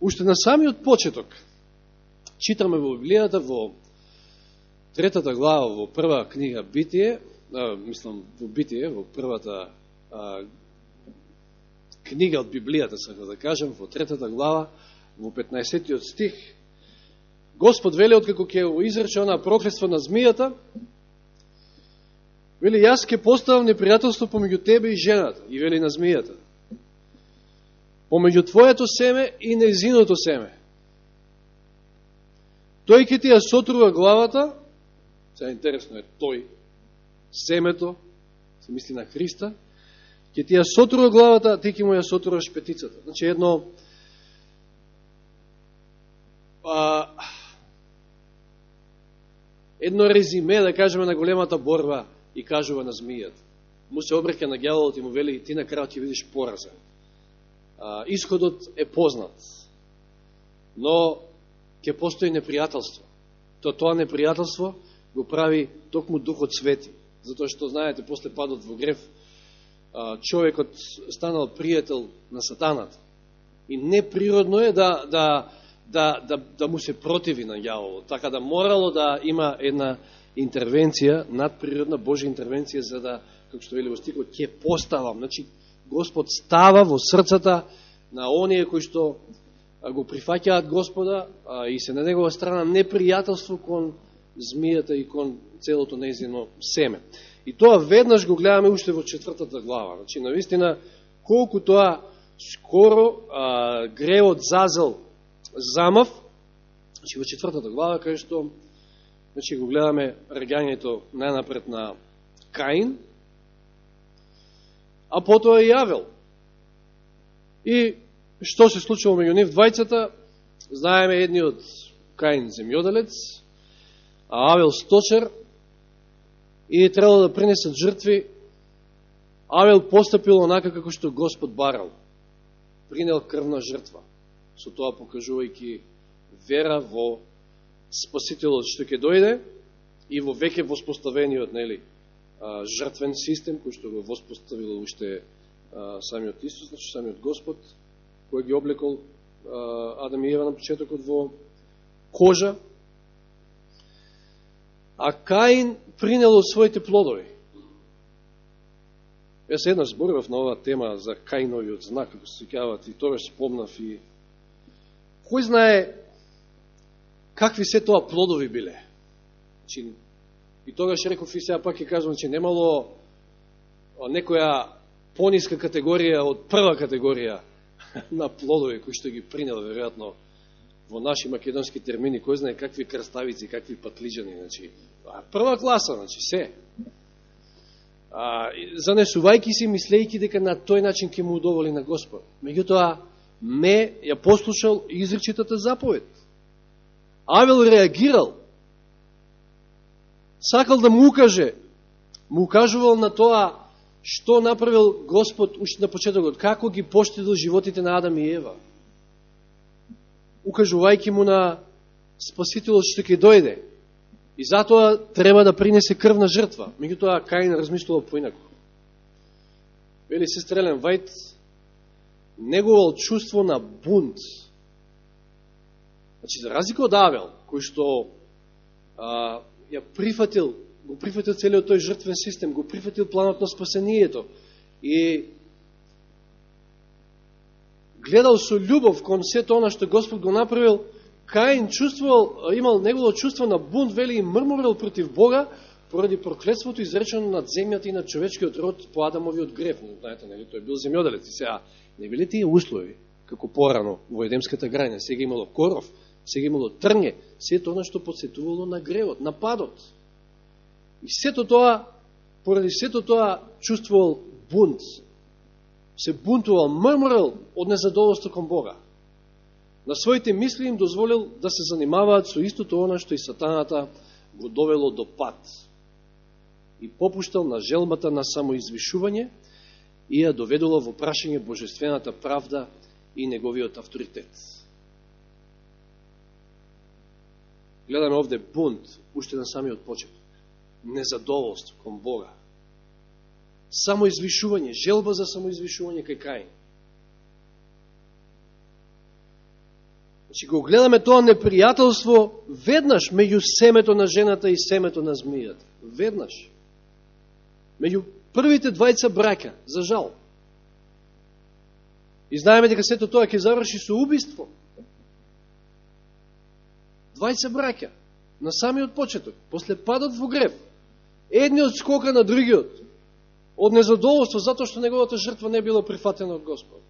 Уште на самиот почеток, читаме во Библијата во третата глава во прва книга Битие, а, мислам во Битие, во првата а, книга од Библијата, сакам да кажем, во третата глава, во 15 стих, Господ вели, откако ќе изрече она проклетство на змијата, вели, јас ќе поставам непријателство помеѓу тебе и жената, и вели на змијата помеѓу твоето семе и незиното семе. Тој ќе ти ја сотрува главата, се интересно е тој, семето, се мисли на Христа, ќе ти ја сотрува главата, а ти ќе му ја сотруваш петицата. Значи едно а, едно резиме, да кажеме, на големата борба и кажува на змијата. Му се обрека на гјаволот и му вели, ти на крајот ќе видиш поразен исходот е познат. Но ќе постои непријателство. То тоа непријателство го прави токму Духот Свети. Затоа што, знаете, после падот во греф, човекот станал пријател на сатаната. И неприродно е да, да, да, да, да му се противи на јаволот. Така да морало да има една интервенција, надприродна Божја интервенција, за да, како што вели во стикот, ќе поставам. Значи, Господ става во срцата на оние кои што го прифаќаат Господа и се на негова страна непријателство кон змијата и кон целото незино семе. И тоа веднаш го гледаме уште во четвртата глава. Значи, навистина, колку тоа скоро а, гревот зазел замав, значи во четвртата глава, кај што значи, го гледаме раѓањето најнапред на Каин, а потоа и Јавел. И што се случило меѓу нив двајцата, знаеме едниот Каин земјоделец, а Авел сточар, и требало да принесат жртви, Авел постапил онака како што Господ барал. Принел крвна жртва, со тоа покажувајќи вера во Спасителот што ќе дојде и во веќе воспоставениот нели, жртвен систем, кој што го воспоставил уште самиот Исус, значи самиот Господ, кој ги облекол Адам и Ева на почетокот во кожа, а Каин принел од своите плодови. Јас еднаш зборував на оваа тема за Каиновиот знак, како се сикават, и тоа спомнав и кој знае какви се тоа плодови биле. Значи, И тогаш реков и сега пак ќе кажам, че немало некоја пониска категорија од прва категорија на плодови кои што ги принел, веројатно, во наши македонски термини, кој знае какви крставици, какви патлиджани, значи, а прва класа, значи, се. А, занесувајки си, мислејки дека на тој начин ќе му удоволи на Господ. Меѓутоа, ме ја послушал изречитата заповед. Авел реагирал сакал да му укаже, му укажувал на тоа што направил Господ уште на почетокот, како ги поштедил животите на Адам и Ева. Укажувајќи му на Спасителот што ќе дојде. И затоа треба да принесе крвна жртва. Меѓутоа Каин размислувал поинако. Вели се стрелен Вајт, негово чувство на бунт. Значи, за разлика од Авел, кој што а, ја прифатил, го прифатил целиот тој жртвен систем, го прифатил планот на спасението и гледал со љубов кон сето она што Господ го направил, Каин чувствувал, имал негово чувство на бунт, вели и мрморил против Бога, поради проклетството изречено над земјата и над човечкиот род по Адамовиот греф. Знаете, нели, тој бил земјоделец и сега не били тие услови, како порано во Едемската граѓа, сега имало коров, сега имало трње, сето оно што подсетувало на гревот, на падот. И сето тоа, поради сето тоа, чувствувал бунт, се бунтувал, мрморал од незадоволство кон Бога. На своите мисли им дозволил да се занимаваат со истото оно што и сатаната го довело до пад И попуштал на желмата на самоизвишување и ја доведола во прашање божествената правда и неговиот авторитет. Гледаме овде бунт, уште на самиот почет. Незадоволство кон Бога. Самоизвишување, желба за самоизвишување кај Каин. Значи го гледаме тоа непријателство веднаш меѓу семето на жената и семето на змијата. Веднаш. Меѓу првите двајца брака, за жал. И знаеме дека сето тоа ќе заврши со убиство. Двајца браќа, на самиот почеток, после падот во греб. Едниот скока на другиот, од незадоволство, затоа што неговата жртва не била прифатена од Господ.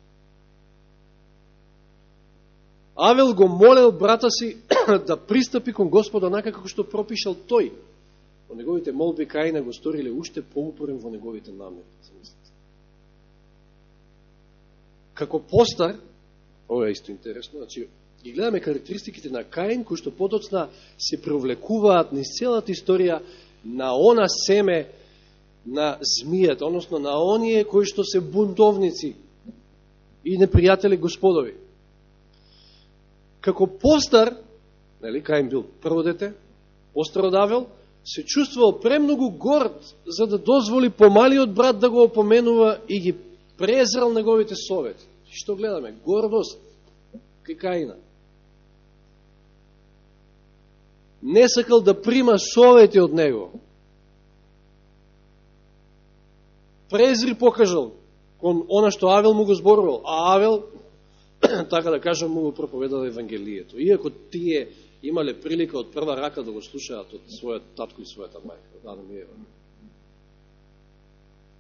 Авел го молел брата си да пристапи кон Господа онака како што пропишал тој. Во неговите молби Каина го сториле уште поупорен во неговите намери. Како постар, ова е исто интересно, значи, ги гледаме карактеристиките на Каин, кои што подоцна се привлекуваат низ целата историја на она семе на змијата, односно на оние кои што се бунтовници и непријатели господови како постар, нели, Каин бил прво дете, постар од Авел, се чувствувал премногу горд за да дозволи помалиот брат да го опоменува и ги презрал неговите совети. Што гледаме? Гордост кај Каина. Не сакал да прима совети од него. Презри покажал кон она што Авел му го зборувал, а Авел така да кажам, му го проповедал Евангелието. Иако тие имале прилика од прва рака да го слушаат од својот татко и својата мајка, од Адам и Ева.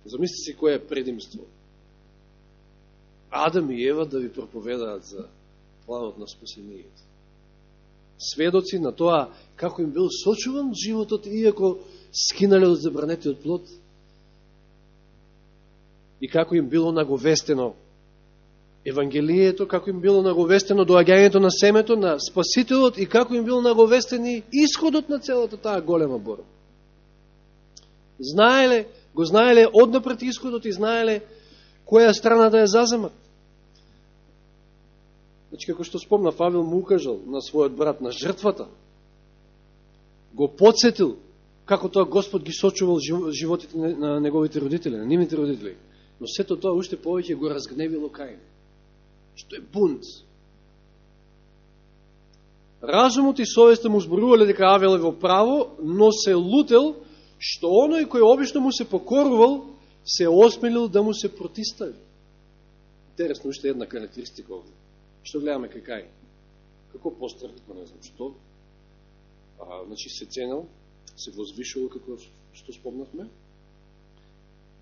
Замисли си кој е предимство. Адам и Ева да ви проповедаат за планот на спасението. Сведоци на тоа како им бил сочуван животот, иако скинале од забранетиот плод, и како им било наговестено Евангелието, како им било наговестено доаѓањето на семето, на Спасителот и како им било наговестени исходот на целата таа голема борба. Знаеле, го знаеле однапред исходот и знаеле која страна да ја заземат. Значи, како што спомна, Фавил му укажал на својот брат на жртвата, го подсетил како тоа Господ ги сочувал животите на неговите родители, на нивните родители. Но сето тоа уште повеќе го разгневило Каин што е бунт. Разумот и совеста му зборувале дека Авел е во право, но се лутел што оној кој обично му се покорувал, се осмелил да му се протистави. Интересно, уште една карактеристика овде. Што гледаме какај? Како пострах, па не знам што. А, значи се ценел, се возвишувал, како што спомнахме.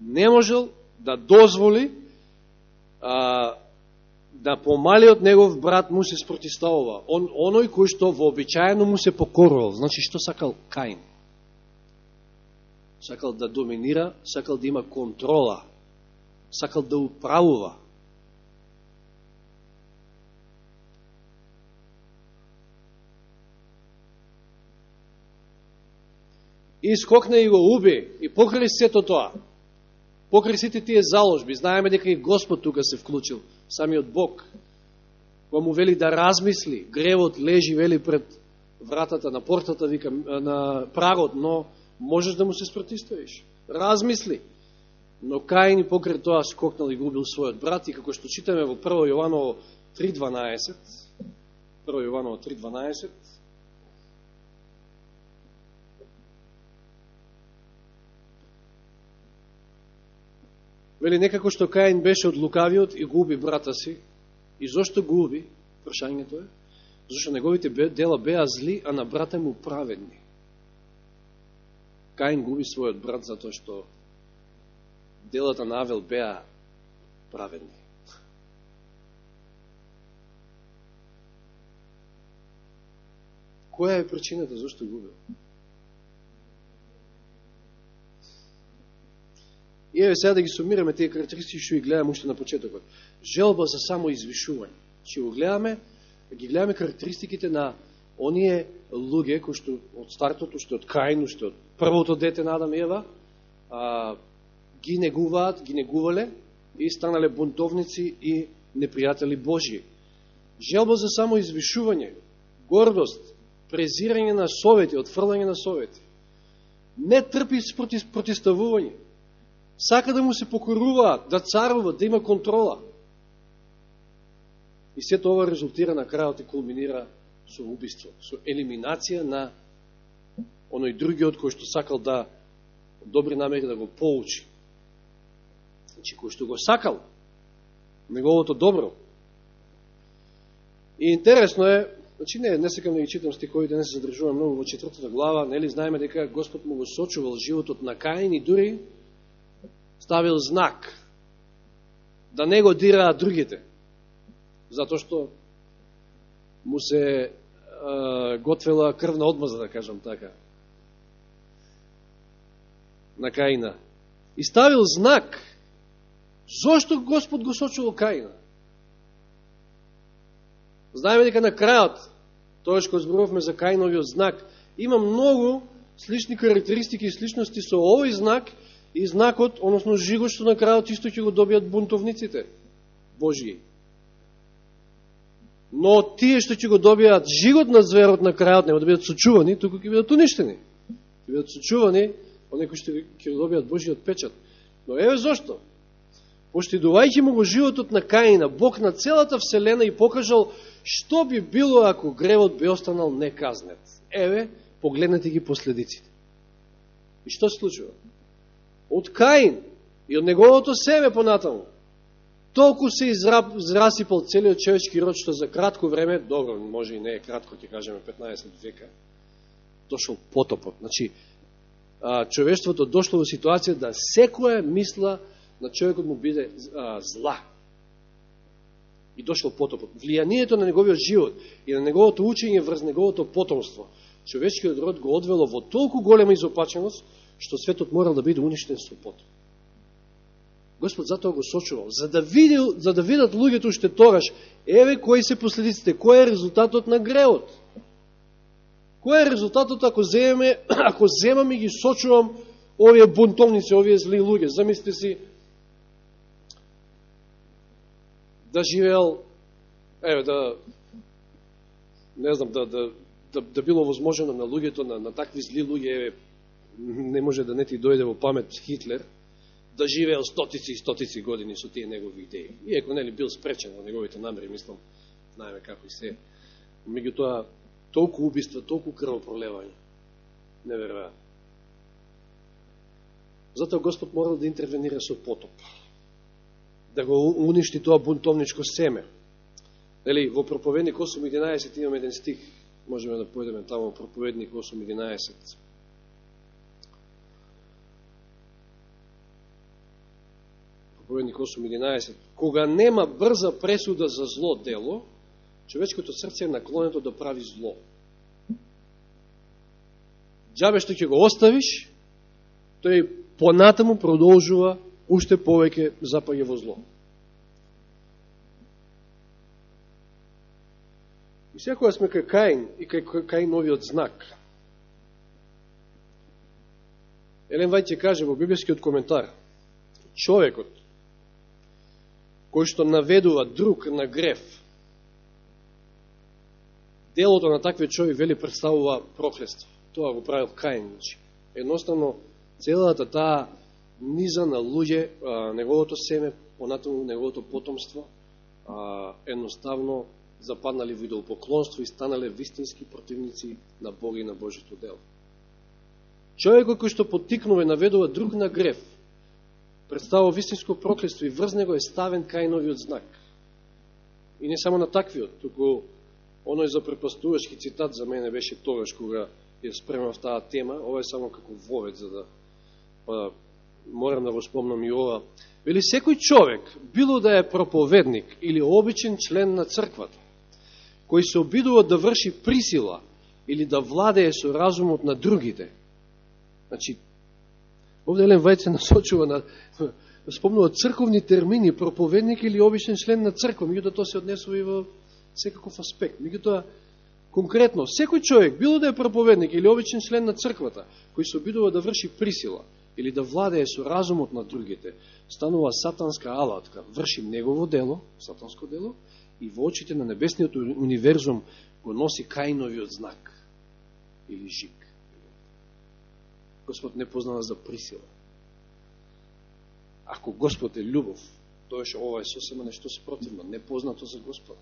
Не можел да дозволи а, да помалиот негов брат му се спротиставува. Он, оној кој што вообичаено му се покорувал. Значи, што сакал Каин? Сакал да доминира, сакал да има контрола, сакал да управува. И скокне и го уби, и покри сето тоа. Покри сите тие заложби. Знаеме дека и Господ тука се вклучил самиот Бог, кога му вели да размисли, гревот лежи, вели пред вратата на портата, вика, на прагот, но можеш да му се спротиставиш. Размисли. Но Каин покрај тоа скокнал и губил својот брат и како што читаме во 1 Јованово 3.12, 1 Јованово 3.12, Вели, некако што Каин беше од лукавиот и губи брата си. И зошто губи? Прашањето е. Зошто неговите дела беа зли, а на брата му праведни. Каин губи својот брат затоа што делата на Авел беа праведни. Која е причината зашто губил? И еве сега да ги сумираме тие карактеристики што ги гледаме уште на почетокот. Желба за самоизвишување. Ќе го гледаме, ги гледаме карактеристиките на оние луѓе кои што од стартот, што од Каин, што од првото дете на Адам и Ева, а, ги негуваат, ги негувале и станале бунтовници и непријатели Божи. Желба за самоизвишување, гордост, презирање на совети, отфрлање на совети. Не трпи протиставување сака да му се покоруваат, да царува, да има контрола. И сето ова резултира на крајот и кулминира со убиство, со елиминација на оној другиот кој што сакал да добри намери да го поучи. Значи, кој што го сакал, неговото добро. И интересно е, значи не, не сакам да ги читам стихови, не се задржувам многу во четвртата глава, нели знаеме дека Господ му го сочувал животот на Каин и дури ставил знак да не го дираат другите, затоа што му се е, готвела крвна одмаза, да кажам така, на Каина. И ставил знак. Зошто Господ го сочувал Каина? Знаеме дека на крајот, тоа што зборувавме за Каиновиот знак, има многу слични карактеристики и сличности со овој знак и знакот, односно жигот што на крајот исто ќе го добијат бунтовниците Божии. Но тие што ќе го добијат жигот на зверот на крајот, нема да бидат сочувани, туку ќе бидат уништени. Ќе бидат сочувани, оние кои што ќе го добијат Божиот печат. Но еве зошто? Поштидувајќи му го животот на Каина, Бог на целата Вселена и покажал што би било ако гревот би останал неказнет. Еве, погледнете ги последиците. И што се случува? Од Каин и од неговото семе понатаму, толку се израсипал целиот човечки род, што за кратко време, добро, може и не е кратко, ќе кажеме 15 века, дошол потопот. Значи, човештвото дошло во ситуација да секоја мисла на човекот му биде а, зла. И дошло потопот. Влијанието на неговиот живот и на неговото учење врз неговото потомство, човечкиот род го одвело во толку голема изопаченост, што светот морал да биде уништен со пот. Господ затоа го сочувал, за да, види, за да видат луѓето уште тогаш, еве кои се последиците, кој е резултатот на греот. Кој е резултатот ако земеме, ако земам и ги сочувам овие бунтовници, овие зли луѓе? Замислите си да живеел, еве, да, не знам, да, да, да, да било возможено на луѓето, на, на такви зли луѓе, еве, не може да не ти дојде во памет Хитлер, да живеел стотици и стотици години со тие негови идеи. Иеко нели бил спречен во неговите намери, мислам, знаеме како и се. тоа, толку убиства, толку крвопролевање. Неверојатно. Затоа Господ морал да интервенира со потоп. Да го уништи тоа бунтовничко семе. Нели, во проповедник 8.11 имаме еден стих, можеме да појдеме тамо проповедник 8.11. проповедник 8.11, кога нема брза пресуда за зло дело, човечкото срце е наклонето да прави зло. Джабе што ќе го оставиш, тој понатаму продолжува уште повеќе запаѓа во зло. И секоја сме кај Каин и кај Каиновиот знак. Елен Вајт ќе каже во библискиот коментар, човекот кој што наведува друг на греф, делото на такви човек вели представува проклество. Тоа го правил Каин. Значи, едноставно, целата таа низа на луѓе, а, неговото семе, понатаму неговото потомство, а, едноставно западнали во идолпоклонство и станале вистински противници на Бога и на Божито дело. Човекот кој што потикнува и наведува друг на греф, представува вистинско проклество и врз него е ставен кајновиот знак. И не само на таквиот, туку оној за препастувачки цитат за мене беше тогаш кога ја спремав таа тема, ова е само како вовет за да па, морам да го спомнам и ова. Вели секој човек, било да е проповедник или обичен член на црквата, кој се обидува да врши присила или да владее со разумот на другите, значи Овде Елен Вајд се насочува на, спомнува црковни термини, проповедник или обичен член на црква, меѓутоа тоа се однесува и во секаков аспект. Меѓутоа, конкретно, секој човек, било да е проповедник или обичен член на црквата, кој се обидува да врши присила или да владее со разумот на другите, станува сатанска алатка, врши негово дело, сатанско дело, и во очите на небесниот универзум го носи кајновиот знак или жик. Господ не познава за присила. Ако Господ е љубов, тоа што ова е сосема нешто спротивно, непознато за Господа.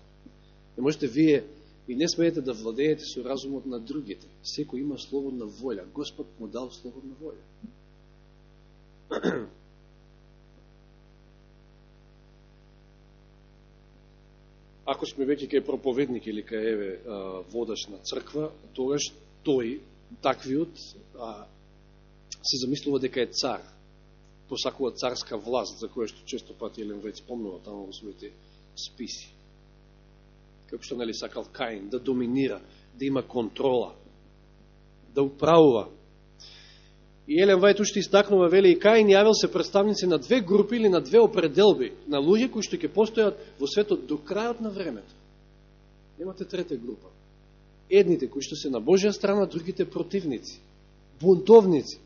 Не можете вие и не смеете да владеете со разумот на другите. Секој има слободна волја. Господ му дал слободна волја. Ако сме веќе кај проповедник или кај еве водаш на црква, тогаш тој, таквиот, а, се замислува дека е цар. Посакува царска власт, за која што често пати Елен веќе спомнува таму во своите списи. Како што нели сакал Каин, да доминира, да има контрола, да управува. И Елен Вајт уште истакнува, вели, и Каин јавил се представници на две групи или на две определби, на луѓе кои што ќе постојат во светот до крајот на времето. Немате трета група. Едните кои што се на Божја страна, другите противници, бунтовници.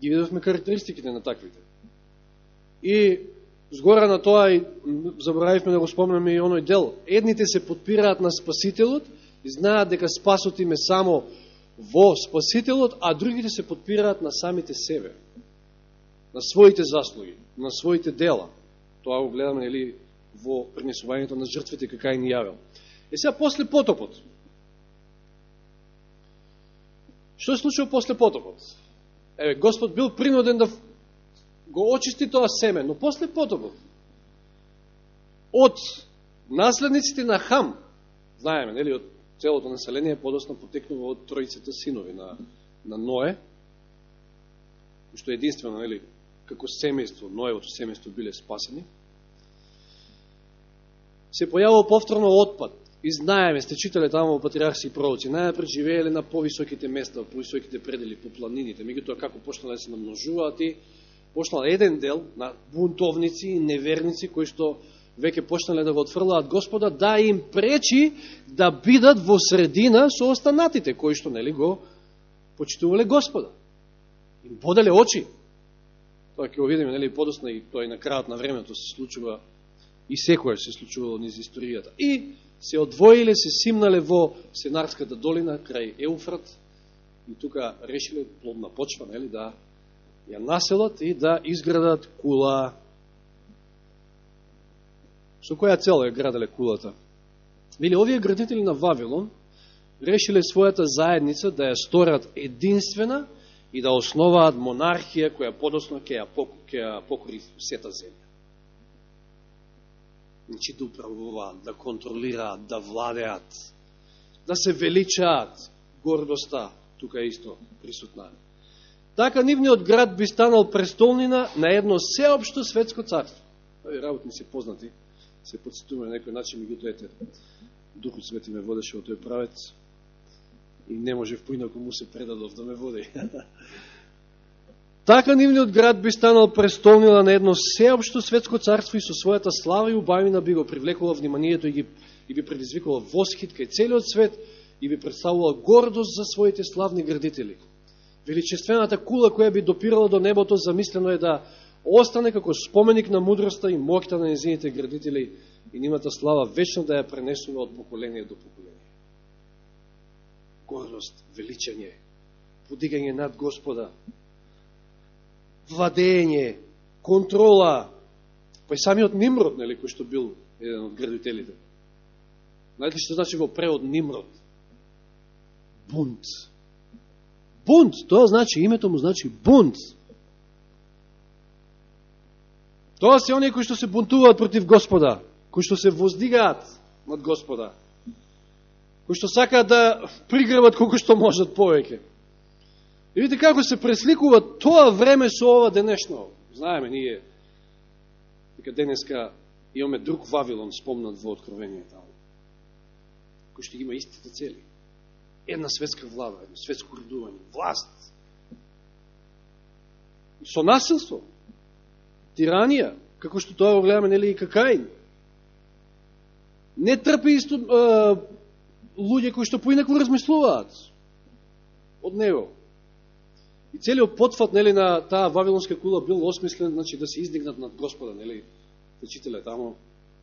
Ги видовме карактеристиките на таквите. И згора на тоа и заборавивме да го спомнеме и оној дел. Едните се подпираат на Спасителот и знаат дека спасот им е само во Спасителот, а другите се подпираат на самите себе, на своите заслуги, на своите дела. Тоа го гледаме нели, во принесувањето на жртвите кака ни јавил. Е сега после потопот. Што се случило после потопот? Еве, Господ бил принуден да го очисти тоа семе, но после потопот, од наследниците на Хам, знаеме, нели, од целото население подосно потекнува од тројцата синови на, на Ное, што единствено, нели, како семејство, Ноевото семејство биле спасени, се појавува повторно отпад. И знаеме, сте читале тамо во патриарси и пророци, најапред живееле на повисоките места, по повисоките предели, по планините. Меѓутоа, како почнале да се намножуваат и почнал еден дел на бунтовници и неверници, кои што веќе почнале да го отфрлаат Господа, да им пречи да бидат во средина со останатите, кои што нели го почитувале Господа. Им боделе очи. Тоа ќе го видиме, нели, подосна и тоа и на крајот на времето се случува и секоја се случувало низ историјата. И се одвоиле, се симнале во Сенарската долина, крај Еуфрат, и тука решиле плодна почва, нели, да ја населат и да изградат кула Со која цел ја граделе кулата? Вели, овие градители на Вавилон решиле својата заедница да ја сторат единствена и да основаат монархија која подосно ќе ја, ќе ја покори сета земја. Значи да управуваат, да контролираат, да владеат, да се величаат, гордоста, тука исто присутна. Така нивниот град би станал престолнина на едно сеопшто светско царство. Ови работни се познати се подсетуваме на некој начин, меѓутоа ете, Духот Свети ме водеше во тој правец и не може поинако му се предадов да ме води. така нивниот град би станал престолнила на едно сеопшто светско царство и со својата слава и убавина би го привлекувала вниманието и, ги, и би предизвикувала восхит кај целиот свет и би представувала гордост за своите славни градители. Величествената кула која би допирала до небото, замислено е да остане како споменик на мудроста и моќта на незините градители и нимата слава вечно да ја пренесува од поколение до поколение. Гордост, величање, подигање над Господа, владење, контрола, па и самиот Нимрод, нели, кој што бил еден од градителите. Знаете што значи во превод Нимрод? Бунт. Бунт, тоа значи, името му значи бунт. Тоа се оние кои што се бунтуваат против Господа, кои што се воздигаат над Господа, кои што сакаат да пригребат колко што можат повеќе. И видите како се пресликува тоа време со ова денешно. Знаеме, ние, дека денеска имаме друг Вавилон спомнат во Откровението, кој што има истите цели. Една светска влада, едно светско родување, власт. Со насилство, тиранија, како што тоа го гледаме, нели, и какаин. Не трпи исто е, луѓе кои што поинако размислуваат од него. И целиот потфат, нели, на таа Вавилонска кула бил осмислен, значи, да се издигнат над Господа, нели, да читале тамо,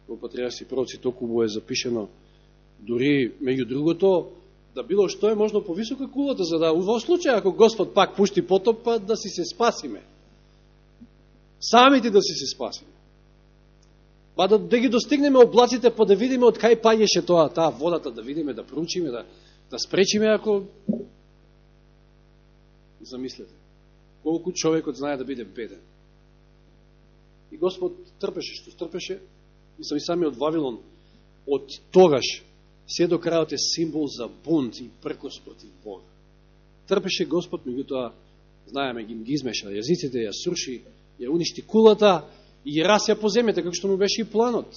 во Патриарси пророци, му е запишено, дури, меѓу другото, да било што е можно повисока кулата, за да, во случај, ако Господ пак пушти потоп, па да си се спасиме. Самите да си се спасиме. Па да, да ги достигнеме облаците, па да видиме од кај паѓеше тоа, таа водата, да видиме, да проучиме, да, да спречиме ако... Замислете, колку човекот знае да биде беден. И Господ трпеше што трпеше, и сами сами од Вавилон, од тогаш, се до крајот е символ за бунт и пркос против Бога. Трпеше Господ, меѓутоа, знаеме, ги, ги измеша јазиците, ја сруши, ја уништи кулата, и ја расја по земјата, како што му беше и планот.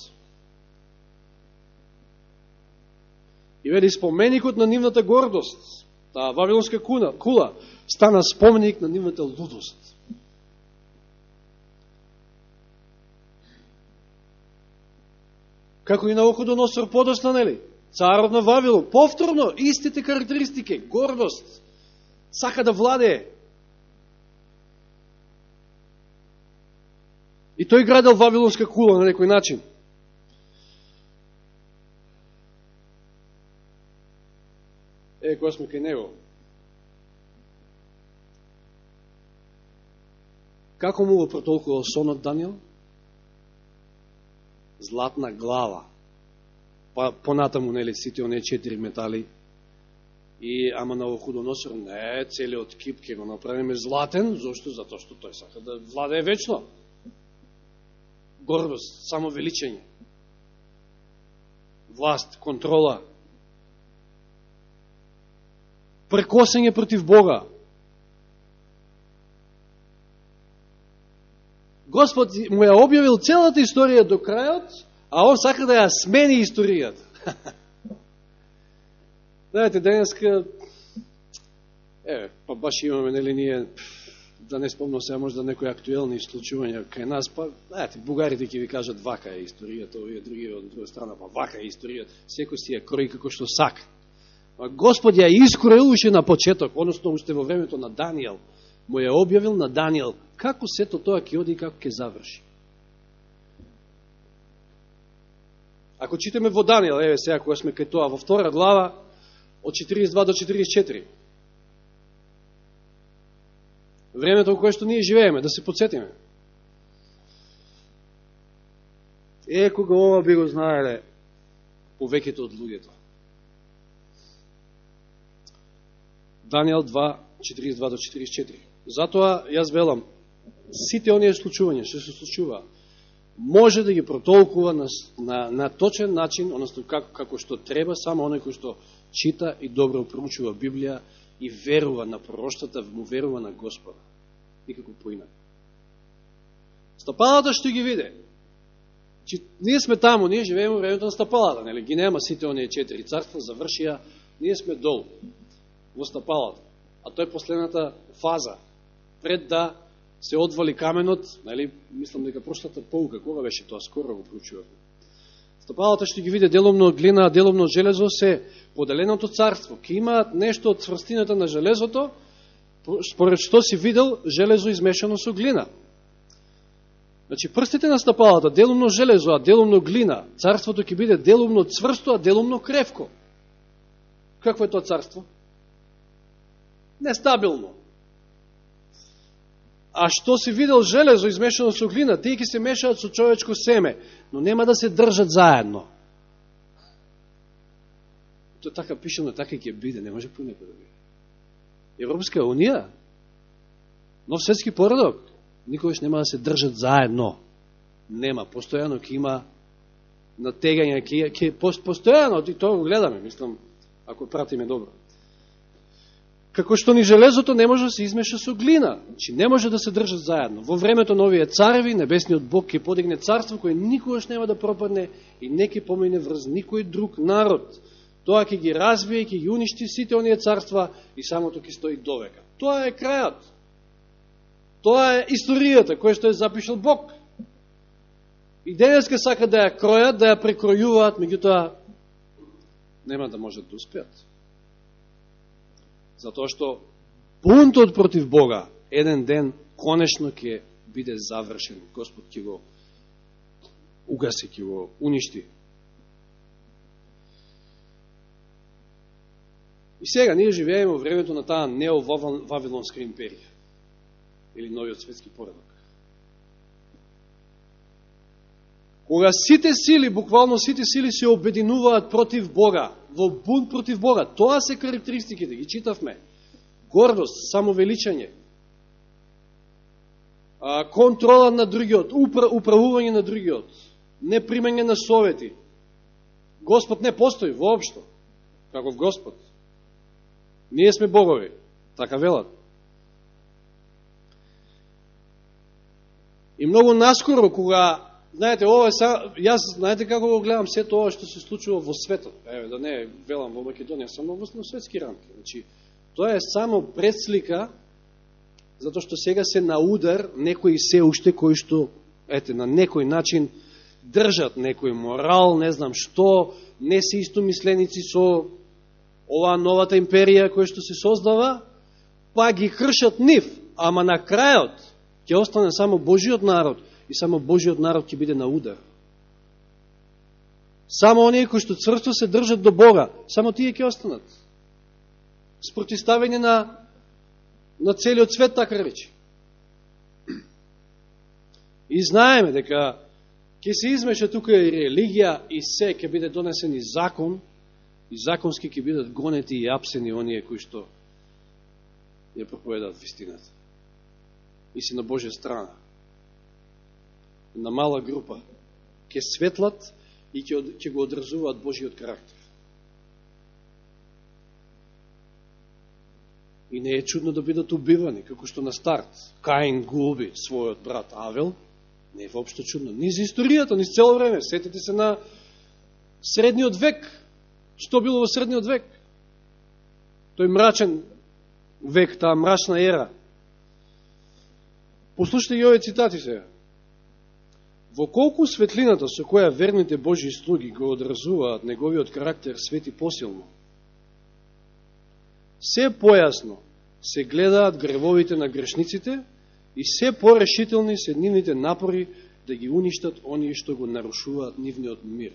И вели споменикот на нивната гордост, таа Вавилонска кула, кула, стана споменик на нивната лудост. Како и на Охудоносор подосна, нели? Царот на Вавилон, повторно, истите карактеристики, гордост, сака да владее, И тој градел Вавилонска кула на некој начин. Е, која сме кај него. Како му го протолкувал сонот Данијел? Златна глава. Па понатаму, нели, сите оние четири метали. И ама на Охудоносор не, целиот кип ќе го направиме златен, зашто? Затоа што тој сака да владее вечно гордост, само величење. власт, контрола, прекосење против Бога. Господ му ја објавил целата историја до крајот, а он сака да ја смени историјата. Знаете, денеска, е, па баш имаме, нели, ние да не спомнам се може да некои актуелни случувања кај нас, па, знаете, бугарите ќе ви кажат вака е историјата, овие други од друга страна, па вака е историјата, секој си ја крои како што сака. Па Господ ја искроил уште на почеток, односно уште во времето на Данијел, му ја објавил на Данијел, како сето тоа ќе оди и како ќе заврши. Ако читаме во Данијел, еве сега кога сме кај тоа, во втора глава, од 42 до 44, времето во кое што ние живееме, да се подсетиме. Е, кога ова би го знаеле повеќето од луѓето. Данијел 2, 42 до 44. Затоа, јас велам, сите оние случувања што се случува, може да ги протолкува на, на, на точен начин, односно како, како што треба, само оној кој што чита и добро проучува Библија и верува на пророштата, му верува на Господа. Никако поинак. Стапалата што ги виде. Че, ние сме таму, ние живееме во времето на стапалата, нели? Ги нема сите оние четири царства, завршија, ние сме долу, во стапалата. А тоа е последната фаза, пред да се одвали каменот, нели, мислам дека прошлата полука, кога беше тоа, скоро го проучувавме. Стопалата што ги виде деломно глина, деломно железо се поделеното царство. Ке имаат нешто од цврстината на железото, според што си видел железо измешано со глина. Значи, прстите на стопалата, делумно железо, а делумно глина, царството ќе биде делумно цврсто, а делумно кревко. Какво е тоа царство? Нестабилно. А што си видел железо измешано со глина, тие ќе се мешаат со човечко семе, но нема да се држат заедно. Тоа така пишено, така ќе биде, не може понекој да биде. Европска Унија, нов светски поредок, никогаш нема да се држат заедно. Нема, постојано ќе има натегање, ќе постојано, и тоа го гледаме, мислам, ако пратиме добро. Како што ни железото не може да се измеша со глина, че не може да се држат заедно. Во времето на овие цареви, небесниот Бог ќе подигне царство кое никогаш нема да пропадне и не ќе помине врз никој друг народ Тоа ќе ги развие, ќе ги уништи сите оние царства и самото ќе стои довека. Тоа е крајот. Тоа е историјата која што е запишал Бог. И денеска сака да ја кројат, да ја прекројуваат, меѓутоа нема да можат да успеат. Затоа што бунтот против Бога еден ден конечно ќе биде завршен. Господ ќе го угаси, ќе го уништи. И сега ние живееме во времето на таа неовавилонска империја или новиот светски поредок. Кога сите сили, буквално сите сили се обединуваат против Бога, во бунт против Бога, тоа се карактеристиките, ги читавме. Гордост, самовеличање, контрола на другиот, управување на другиот, непримање на совети. Господ не постои воопшто, каков Господ. Ние сме богови, така велат. И многу наскоро, кога, знаете, ова е са, јас, знаете како го гледам се тоа што се случува во светот, еве, да не велам во Македонија, само во светски рамки. Значи, тоа е само предслика затоа што сега се на удар некои се уште кои што, ете, на некој начин држат некој морал, не знам што, не се истомисленици со оваа новата империја која што се создава, па ги кршат нив, ама на крајот ќе остане само Божиот народ и само Божиот народ ќе биде на удар. Само оние кои што црвство се држат до Бога, само тие ќе останат. Спротиставени на на целиот свет, така речи. И знаеме дека ќе се измеша тука и религија и се, ќе биде донесен и закон, и законски ќе бидат гонети и апсени оние кои што ја проповедат вистината. И се на Божја страна. На мала група. Ќе светлат и ќе го одразуваат Божиот карактер. И не е чудно да бидат убивани, како што на старт Каин губи својот брат Авел. Не е воопшто чудно. Ни за историјата, ни с цело време. Сетете се на средниот век. Што било во средниот век? Тој мрачен век, таа мрачна ера. Послушайте и овие цитати сега. Во колку светлината со која верните Божи слуги го одразуваат неговиот карактер свети посилно, се појасно се гледаат гревовите на грешниците и се порешителни се нивните напори да ги уништат оние што го нарушуваат нивниот мир.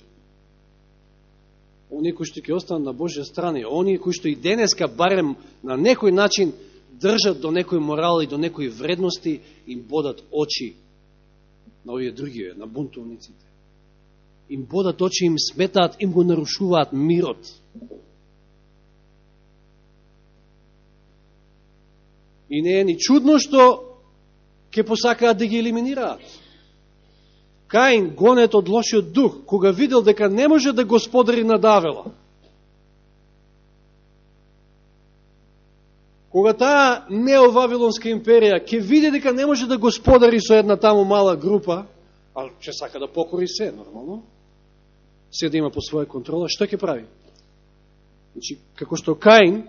Оние кои што ќе останат на Божја страна, оние кои што и денеска барем на некој начин држат до некој морал и до некои вредности, им бодат очи на овие другиве, на бунтовниците. Им бодат очи, им сметаат, им го нарушуваат мирот. И не е ни чудно што ќе посакаат да ги елиминираат. Каин, гонет од лошиот дух, кога видел дека не може да господари над Авела, кога таа неовавилонска империја ќе види дека не може да господари со една таму мала група, а ќе сака да покори се, нормално, се да има по своја контрола, што ќе прави? Значи, како што Каин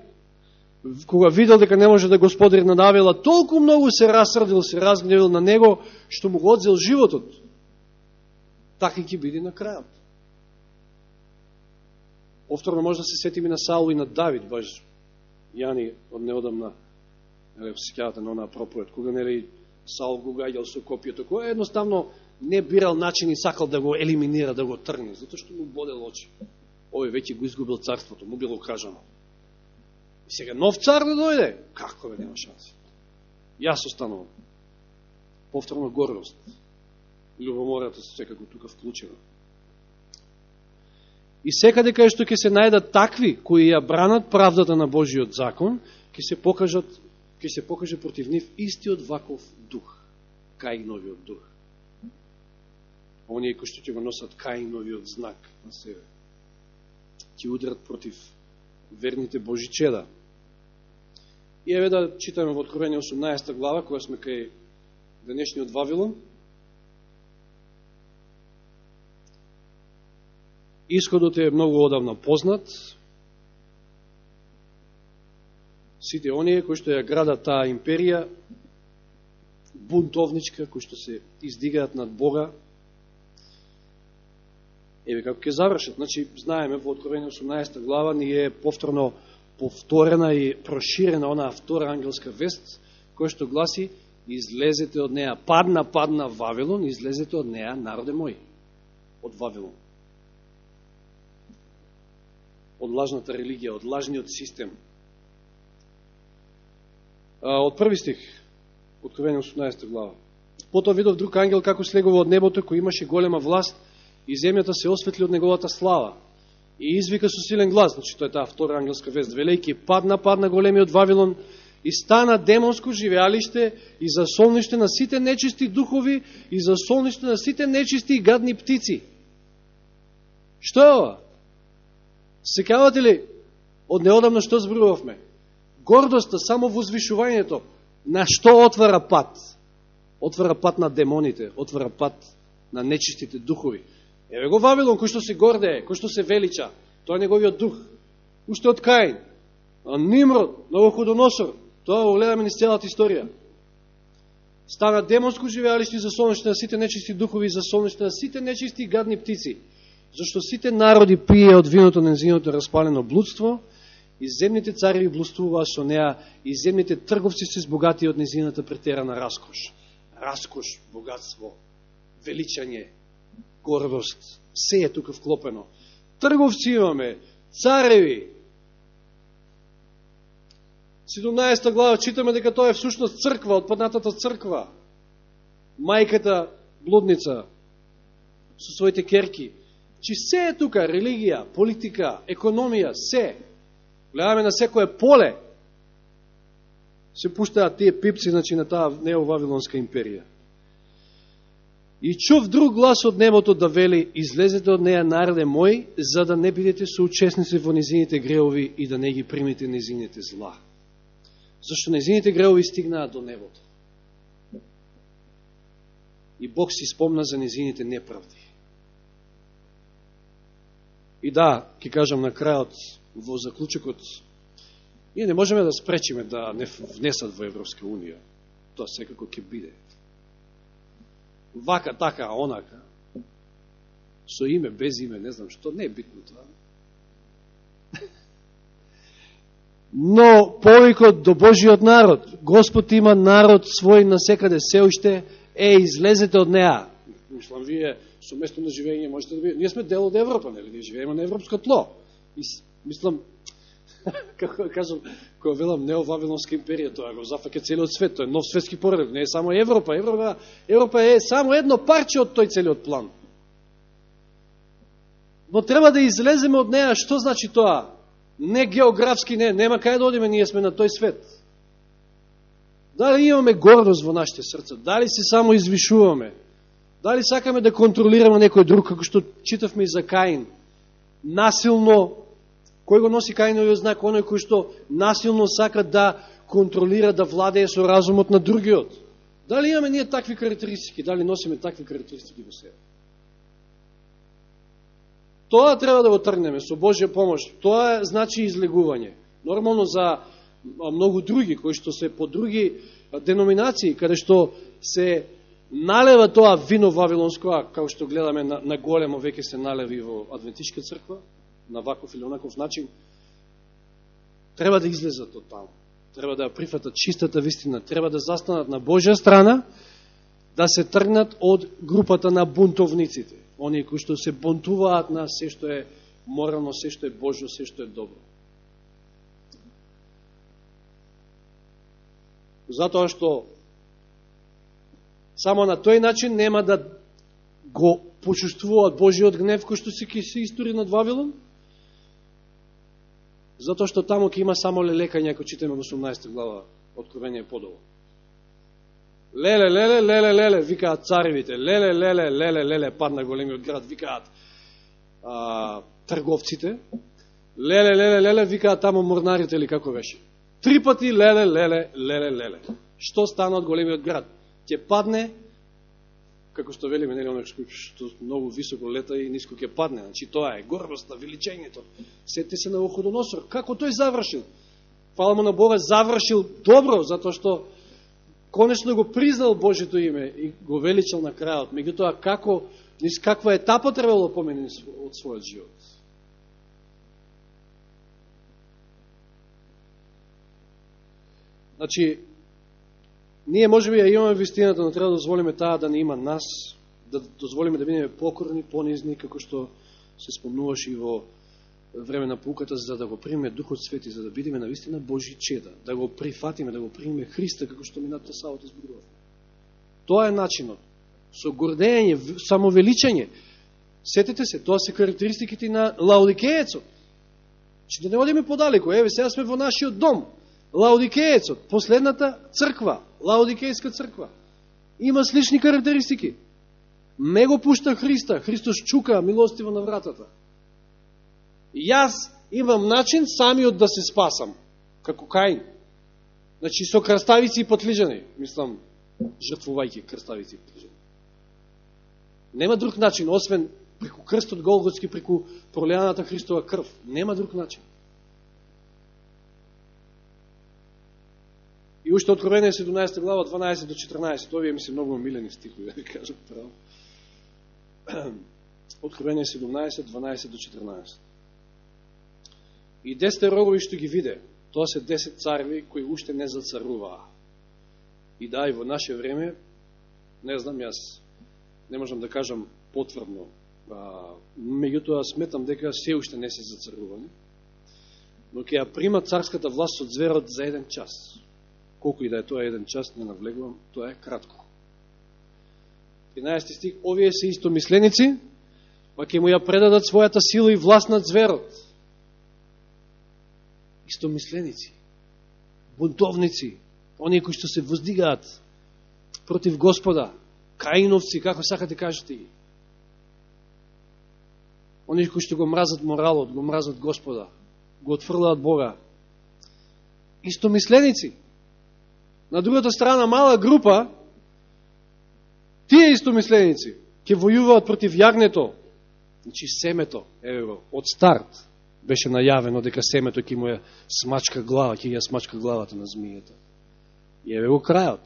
кога видел дека не може да господари на Авела, толку многу се расрдил, се разгневил на него, што му го одзел животот. Така ќе биде на крајот. Повторно може да се сетиме на Саул и на Давид, баш Јани од неодамна, нели, сеќавате на онаа проповед, кога нели Саул го гаѓал со копијето, кој едноставно не бирал начин и сакал да го елиминира, да го тргне, затоа што му бодел очи. Овој веќе го изгубил царството, му било кажано. И сега нов цар да дојде, како бе, нема шанси. Јас останувам. Повторно гордост. Любомората се секако тука вклучена. И секаде да кај што ќе се најдат такви кои ја бранат правдата на Божиот закон, ќе се покажат ќе се покаже против нив истиот ваков дух, каиновиот дух. Оние кои што ќе го носат каиновиот знак на себе, ќе удрат против верните Божи чеда. И еве да читаме во Откровение 18 глава, која сме кај денешниот Вавилон. Исходот е многу одавна познат. Сите оние кои што ја градат таа империја, бунтовничка, кои што се издигаат над Бога, еве како ќе завршат. Значи, знаеме во Откровение 18 глава ни е повторно повторена и проширена онаа втора ангелска вест, која што гласи излезете од неа, падна, падна Вавилон, излезете од неа, народе мој, од Вавилон. Од лажната религија, од лажниот систем. Од први стих, Откровение 18 глава. Потоа видов друг ангел како слегува од небото, кој имаше голема власт и земјата се осветли од неговата слава. И извика со силен глас, значи тоа е таа втора ангелска вест, велејки падна, падна големиот Вавилон и стана демонско живеалиште и за солниште на сите нечисти духови и за солниште на сите нечисти и гадни птици. Што е ова? Секавате ли од неодамно што зборувавме? Гордоста, само возвишувањето, на што отвара пат? Отвара пат на демоните, отвара пат на нечистите духови. Еве го Вавилон, кој што се гордее, кој што се велича, тоа е неговиот дух. Уште од Каин, Нимрод, Новоходоносор, тоа го гледаме низ целата историја. Стана демонско живеалиште за сонеште на сите нечисти духови, за сонеште на сите нечисти гадни птици. Зашто сите народи пие од виното на незиното распалено блудство, и земните цареви блудствуваа со неа, и земните трговци се збогати од незината претерана раскош. Раскош, богатство, величање, гордост, се е тука вклопено. Трговци имаме, цареви. 17 глава читаме дека тоа е всушност црква, отпаднатата црква. Мајката блудница со своите керки. Чи се е тука, религија, политика, економија, се. Гледаме на секое поле, се пуштаат тие пипци значи, на таа неовавилонска империја. И чув друг глас од небото да вели, излезете од неја нареде мој, за да не бидете соучесници во незините греови и да не ги примите незините зла. Зашто незините греови стигнаат до небото. И Бог си спомна за незините неправди. И да, ки кажам на крајот, во заклучокот, ние не можеме да спречиме да не внесат во Европска Унија. Тоа секако ќе биде вака, така, онака, со име, без име, не знам што, не е битно тоа. Но повикот до Божиот народ, Господ има народ свој на секаде се уште, е, излезете од неа. Мислам, вие со место на живење можете да бидете. Ние сме дел од Европа, нели? Ние живееме на европско тло. И, мислам, како да кажам, кога велам неовавилонска империја, тоа го зафаќа целиот свет, тоа е нов светски поредок, не е само Европа. Европа, Европа е само едно парче од тој целиот план. Но треба да излеземе од неа, што значи тоа? Не географски, не, нема кај да одиме, ние сме на тој свет. Дали имаме гордост во нашите срца? Дали се само извишуваме? Дали сакаме да контролираме некој друг, како што читавме и за Каин? Насилно Кој го носи каиновиот знак? Оној кој што насилно сака да контролира, да владее со разумот на другиот. Дали имаме ние такви карактеристики? Дали носиме такви карактеристики во себе? Тоа треба да го тргнеме со Божја помош. Тоа значи излегување. Нормално за многу други, кои што се по други деноминации, каде што се налева тоа вино вавилонско, а како што гледаме на, на големо веќе се налеви во Адвентичка црква, на ваков или онаков начин, треба да излезат од таму. Треба да прифатат чистата вистина. Треба да застанат на Божја страна, да се тргнат од групата на бунтовниците. Они кои што се бунтуваат на се што е морално, се што е Божо, се што е добро. Затоа што само на тој начин нема да го почувствуваат Божиот гнев кој што се ки се истори над Вавилон, затоа што таму ќе има само лелекање, ако читаме во 18 глава, Откровение подолу. Леле, леле, леле, леле, викаат царевите, леле, леле, леле, леле, падна големиот град, викаат а, трговците, леле, леле, леле, викаат таму морнарите или како беше. Три пати леле, леле, леле, леле. Што стана од големиот град? Ќе падне како што велиме, нели, оној што многу високо лета и ниско ќе падне. Значи, тоа е горбоста, величењето. Сети се на Охудоносор. Како тој завршил? Фала му на Бога, завршил добро, затоа што конечно го признал Божето име и го величал на крајот. Меѓутоа, како, низ каква етапа требало да помени од својот живот? Значи, Ние може би ја имаме вистината, но треба да дозволиме таа да не има нас, да дозволиме да бидеме покорни, понизни, како што се спомнуваше и во време на пуката, за да го примеме Духот Свети, за да бидеме на вистина Божи чеда, да го прифатиме, да го примеме Христа, како што минатата савот изборувавме. Тоа е начинот. Со гордење, самовеличање. Сетете се, тоа се карактеристиките на Лаудикеецот. Че да не одиме подалеко, еве сега сме во нашиот дом. Лаудикеецот, последната црква, Лаодикејска црква, има слични карактеристики. Не го пушта Христа, Христос чука милостиво на вратата. Јас имам начин самиот да се спасам, како Каин. Значи, со крставици и потлижани, мислам, жртвувајќи крставици и потлижани. Нема друг начин, освен преку крстот Голготски, преку пролеаната Христова крв. Нема друг начин. И уште Откровение 17 глава 12 до 14, овие ми се многу милени стихови, да ви кажам право. Откровение 17, 12 до 14. И десте рогови што ги виде, тоа се 10 царви кои уште не зацаруваа. И да, и во наше време, не знам, јас не можам да кажам потврдно, меѓутоа сметам дека се уште не се зацарувани, но ќе ја прима царската власт од зверот за еден час. Колку и да е тоа еден час, не навлегувам, тоа е кратко. 13 стих, овие се исто мисленици, па ќе му ја предадат својата сила и власт над зверот. Исто мисленици, бунтовници, оние кои што се воздигаат против Господа, каиновци, како сакате да кажете ги. Оние кои што го мразат моралот, го мразат Господа, го отфрлаат Бога. Исто мисленици. На другата страна мала група, тие истомисленици, ќе војуваат против јагнето, значи семето, еве од старт беше најавено дека семето ќе му ја смачка глава, ќе ја смачка главата на змијата. И еве го крајот.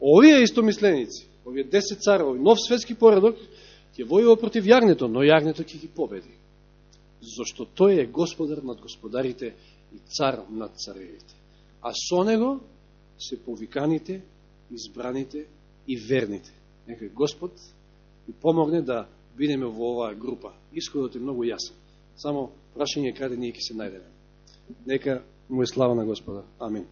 Овие истомисленици, овие 10 царови, нов светски поредок, ќе војува против јагнето, но јагнето ќе ги победи. Зошто тој е господар над господарите и цар над царевите. А со него се повиканите, избраните и верните. Нека Господ и помогне да бидеме во оваа група. Исходот е многу јасен. Само прашање каде ние ќе се најдеме. Нека му е слава на Господа. Амин.